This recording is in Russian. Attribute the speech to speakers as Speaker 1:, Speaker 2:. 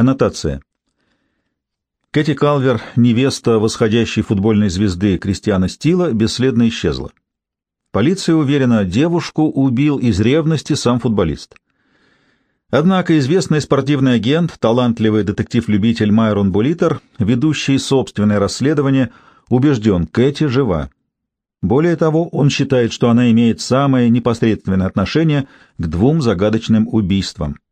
Speaker 1: Аннотация. Кэти Калвер, невеста восходящей футбольной звезды Кристиана Стила, бесследно исчезла. Полиция уверена, девушку убил из ревности сам футболист. Однако известный спортивный агент, талантливый детектив-любитель Майрон Булитер, ведущий собственное расследование, убежден, Кэти жива. Более того, он считает, что она имеет самое непосредственное отношение к двум загадочным убийствам —